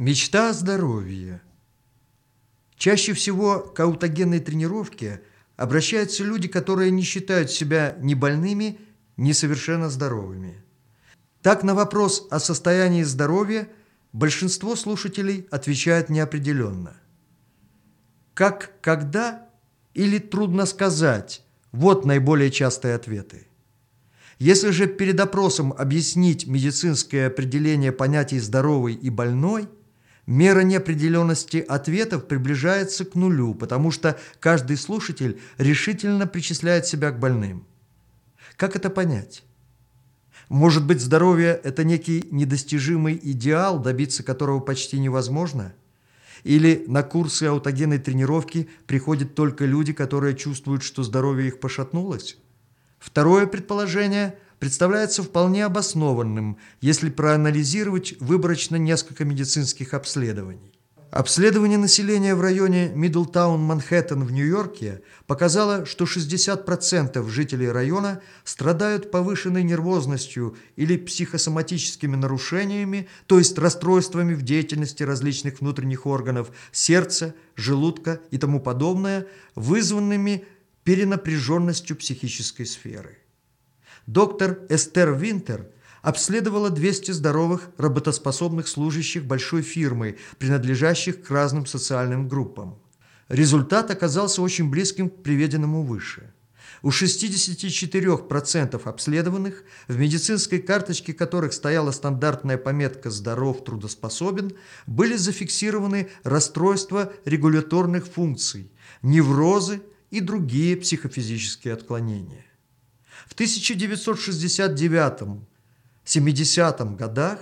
Мечта о здоровье. Чаще всего к аутогенной тренировке обращаются люди, которые не считают себя ни больными, ни совершенно здоровыми. Так на вопрос о состоянии здоровья большинство слушателей отвечает неопределенно. Как, когда или трудно сказать – вот наиболее частые ответы. Если же перед опросом объяснить медицинское определение понятий «здоровый» и «больной», Мера неопределенности ответов приближается к нулю, потому что каждый слушатель решительно причисляет себя к больным. Как это понять? Может быть, здоровье – это некий недостижимый идеал, добиться которого почти невозможно? Или на курсы аутогенной тренировки приходят только люди, которые чувствуют, что здоровье их пошатнулось? Второе предположение – представляется вполне обоснованным, если проанализировать выборочно несколько медицинских обследований. Обследование населения в районе Мидлтаун, Манхэттен в Нью-Йорке показало, что 60% жителей района страдают повышенной нервозностью или психосоматическими нарушениями, то есть расстройствами в деятельности различных внутренних органов сердца, желудка и тому подобное, вызванными перенапряженностью психической сферы доктор Эстер Винтер обследовала 200 здоровых работоспособных служащих большой фирмы, принадлежащих к разным социальным группам. Результат оказался очень близким к приведенному выше. У 64% обследованных, в медицинской карточке которых стояла стандартная пометка «здоров, трудоспособен», были зафиксированы расстройства регуляторных функций, неврозы и другие психофизические отклонения. В 1969-70 годах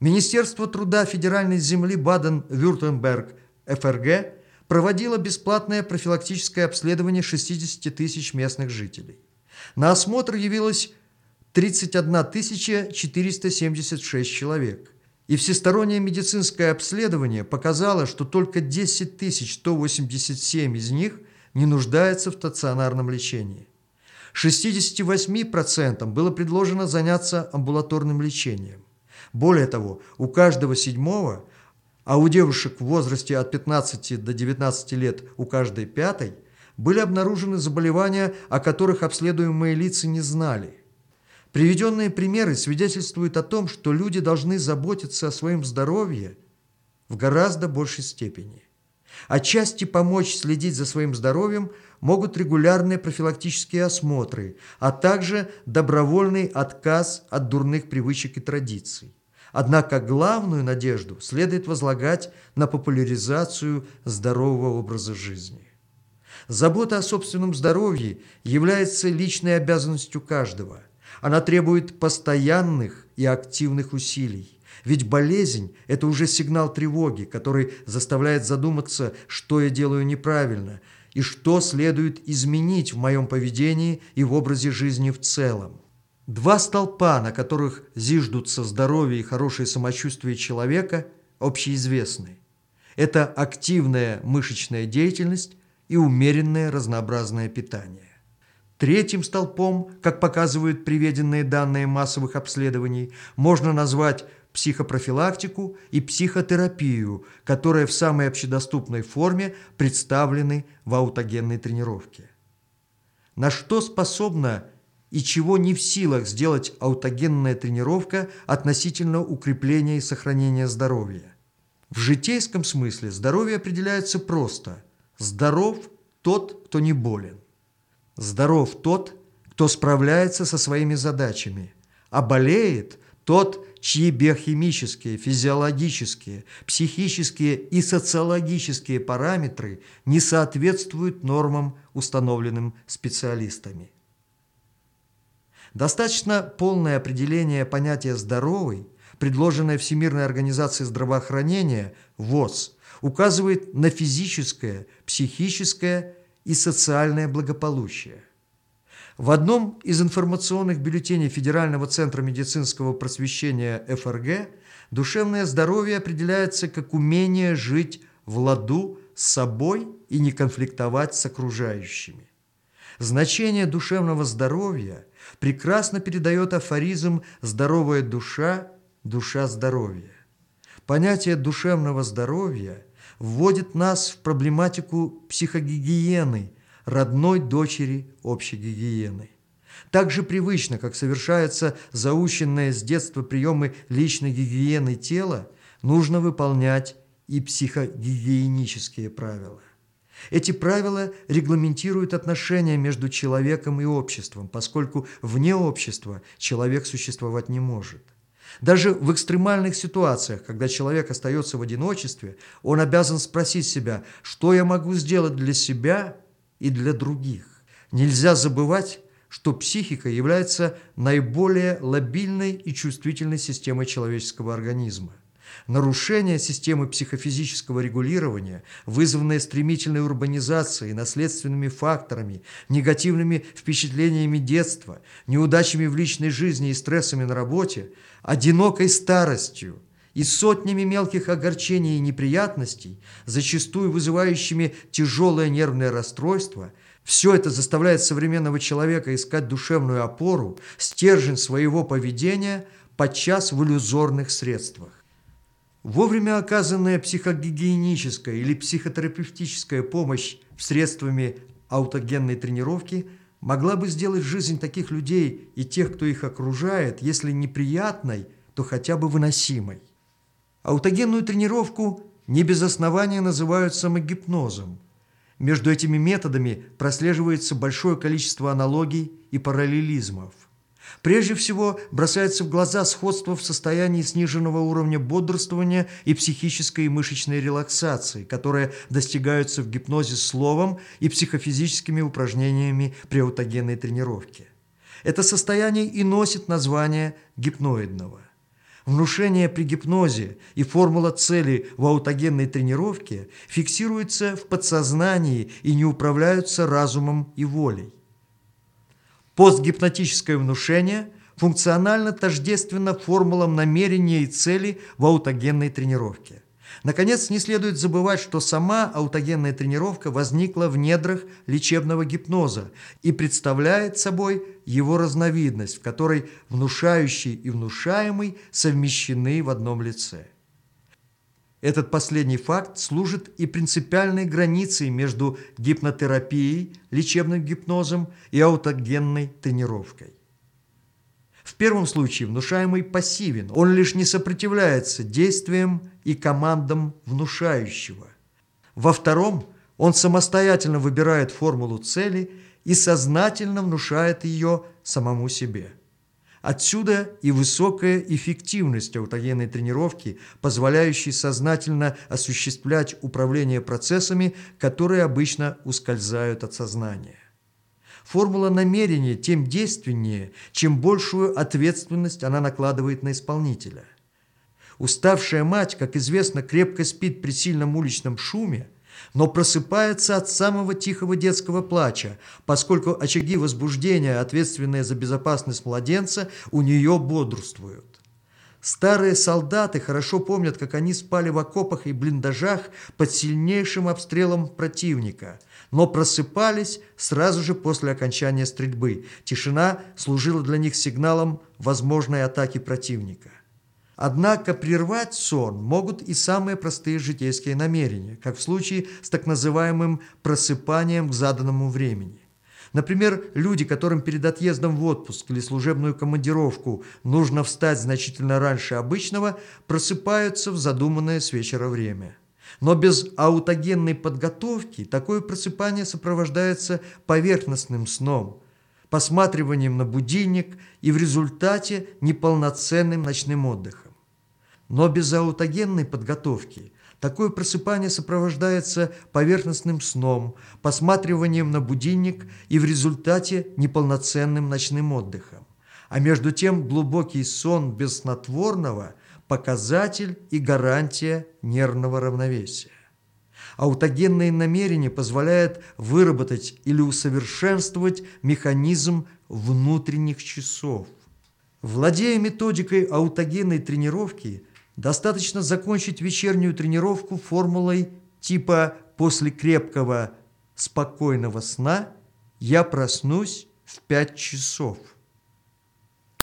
Министерство труда федеральной земли Баден-Вюртемберг ФРГ проводило бесплатное профилактическое обследование 60 тысяч местных жителей. На осмотр явилось 31 476 человек. И всестороннее медицинское обследование показало, что только 10 187 из них не нуждаются в стационарном лечении. 68% было предложено заняться амбулаторным лечением. Более того, у каждого седьмого, а у девушек в возрасте от 15 до 19 лет у каждой пятой, были обнаружены заболевания, о которых обследуемые лица не знали. Приведенные примеры свидетельствуют о том, что люди должны заботиться о своем здоровье в гораздо большей степени. Отчасти помочь следить за своим здоровьем могут регулярные профилактические осмотры, а также добровольный отказ от дурных привычек и традиций. Однако главную надежду следует возлагать на популяризацию здорового образа жизни. Забота о собственном здоровье является личной обязанностью каждого. Она требует постоянных и активных усилий. Ведь болезнь – это уже сигнал тревоги, который заставляет задуматься, что я делаю неправильно и что следует изменить в моем поведении и в образе жизни в целом. Два столпа, на которых зиждутся здоровье и хорошее самочувствие человека, общеизвестны. Это активная мышечная деятельность и умеренное разнообразное питание. Третьим столпом, как показывают приведенные данные массовых обследований, можно назвать психопрофилактику и психотерапию, которые в самой общедоступной форме представлены в аутогенной тренировке. На что способна и чего не в силах сделать аутогенная тренировка относительно укрепления и сохранения здоровья? В житейском смысле здоровье определяется просто – здоров тот, кто не болен. Здоров тот, кто справляется со своими задачами, а болеет тот, чьи биохимические, физиологические, психические и социологические параметры не соответствуют нормам, установленным специалистами. Достаточно полное определение понятия «здоровый», предложенное Всемирной организацией здравоохранения ВОЗ, указывает на физическое, психическое и социальное благополучие. В одном из информационных бюллетеней Федерального центра медицинского просвещения ФРГ душевное здоровье определяется как умение жить в ладу с собой и не конфликтовать с окружающими. Значение душевного здоровья прекрасно передает афоризм «здоровая душа – душа здоровья». Понятие душевного здоровья вводит нас в проблематику психогигиены, родной дочери общей гигиены. Так же привычно, как совершаются заученные с детства приемы личной гигиены тела, нужно выполнять и психогигиенические правила. Эти правила регламентируют отношения между человеком и обществом, поскольку вне общества человек существовать не может. Даже в экстремальных ситуациях, когда человек остается в одиночестве, он обязан спросить себя, что я могу сделать для себя и для других. Нельзя забывать, что психика является наиболее лобильной и чувствительной системой человеческого организма. Нарушение системы психофизического регулирования, вызванное стремительной урбанизацией, наследственными факторами, негативными впечатлениями детства, неудачами в личной жизни и стрессами на работе, одинокой старостью и сотнями мелких огорчений и неприятностей, зачастую вызывающими тяжелое нервное расстройство, все это заставляет современного человека искать душевную опору, стержень своего поведения подчас в иллюзорных средствах. Вовремя оказанная психогигиеническая или психотерапевтическая помощь средствами аутогенной тренировки могла бы сделать жизнь таких людей и тех, кто их окружает, если неприятной, то хотя бы выносимой. Аутогенную тренировку не без основания называют самогипнозом. Между этими методами прослеживается большое количество аналогий и параллелизмов. Прежде всего бросается в глаза сходство в состоянии сниженного уровня бодрствования и психической и мышечной релаксации, которые достигаются в гипнозе словом и психофизическими упражнениями при аутогенной тренировке. Это состояние и носит название гипноидного. Внушение при гипнозе и формула цели в аутогенной тренировке фиксируются в подсознании и не управляются разумом и волей. Постгипнотическое внушение функционально тождественно формулам намерения и цели в аутогенной тренировке. Наконец, не следует забывать, что сама аутогенная тренировка возникла в недрах лечебного гипноза и представляет собой его разновидность, в которой внушающий и внушаемый совмещены в одном лице. Этот последний факт служит и принципиальной границей между гипнотерапией, лечебным гипнозом и аутогенной тренировкой. Первом случае внушаемый пассивен, он лишь не сопротивляется действиям и командам внушающего. Во втором он самостоятельно выбирает формулу цели и сознательно внушает ее самому себе. Отсюда и высокая эффективность аутогенной тренировки, позволяющей сознательно осуществлять управление процессами, которые обычно ускользают от сознания. Формула намерения тем действеннее, чем большую ответственность она накладывает на исполнителя. Уставшая мать, как известно, крепко спит при сильном уличном шуме, но просыпается от самого тихого детского плача, поскольку очаги возбуждения, ответственные за безопасность младенца, у нее бодрствуют. Старые солдаты хорошо помнят, как они спали в окопах и блиндажах под сильнейшим обстрелом противника, но просыпались сразу же после окончания стрельбы. Тишина служила для них сигналом возможной атаки противника. Однако прервать сон могут и самые простые житейские намерения, как в случае с так называемым просыпанием к заданному времени. Например, люди, которым перед отъездом в отпуск или служебную командировку нужно встать значительно раньше обычного, просыпаются в задуманное с вечера время. Но без аутогенной подготовки такое просыпание сопровождается поверхностным сном, посматриванием на будильник и в результате неполноценным ночным отдыхом. Но без аутогенной подготовки такое просыпание сопровождается поверхностным сном, посматриванием на будильник и в результате неполноценным ночным отдыхом. А между тем глубокий сон без снотворного – показатель и гарантия нервного равновесия. Аутогенные намерения позволяют выработать или усовершенствовать механизм внутренних часов. Владея методикой аутогенной тренировки, достаточно закончить вечернюю тренировку формулой типа «после крепкого спокойного сна я проснусь в 5 часов».